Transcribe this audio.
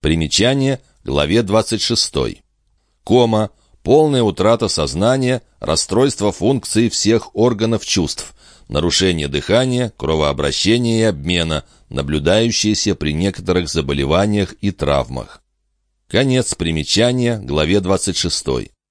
Примечание, главе 26. Кома, полная утрата сознания, расстройство функций всех органов чувств, нарушение дыхания, кровообращения и обмена, наблюдающиеся при некоторых заболеваниях и травмах. Конец примечания, главе 26.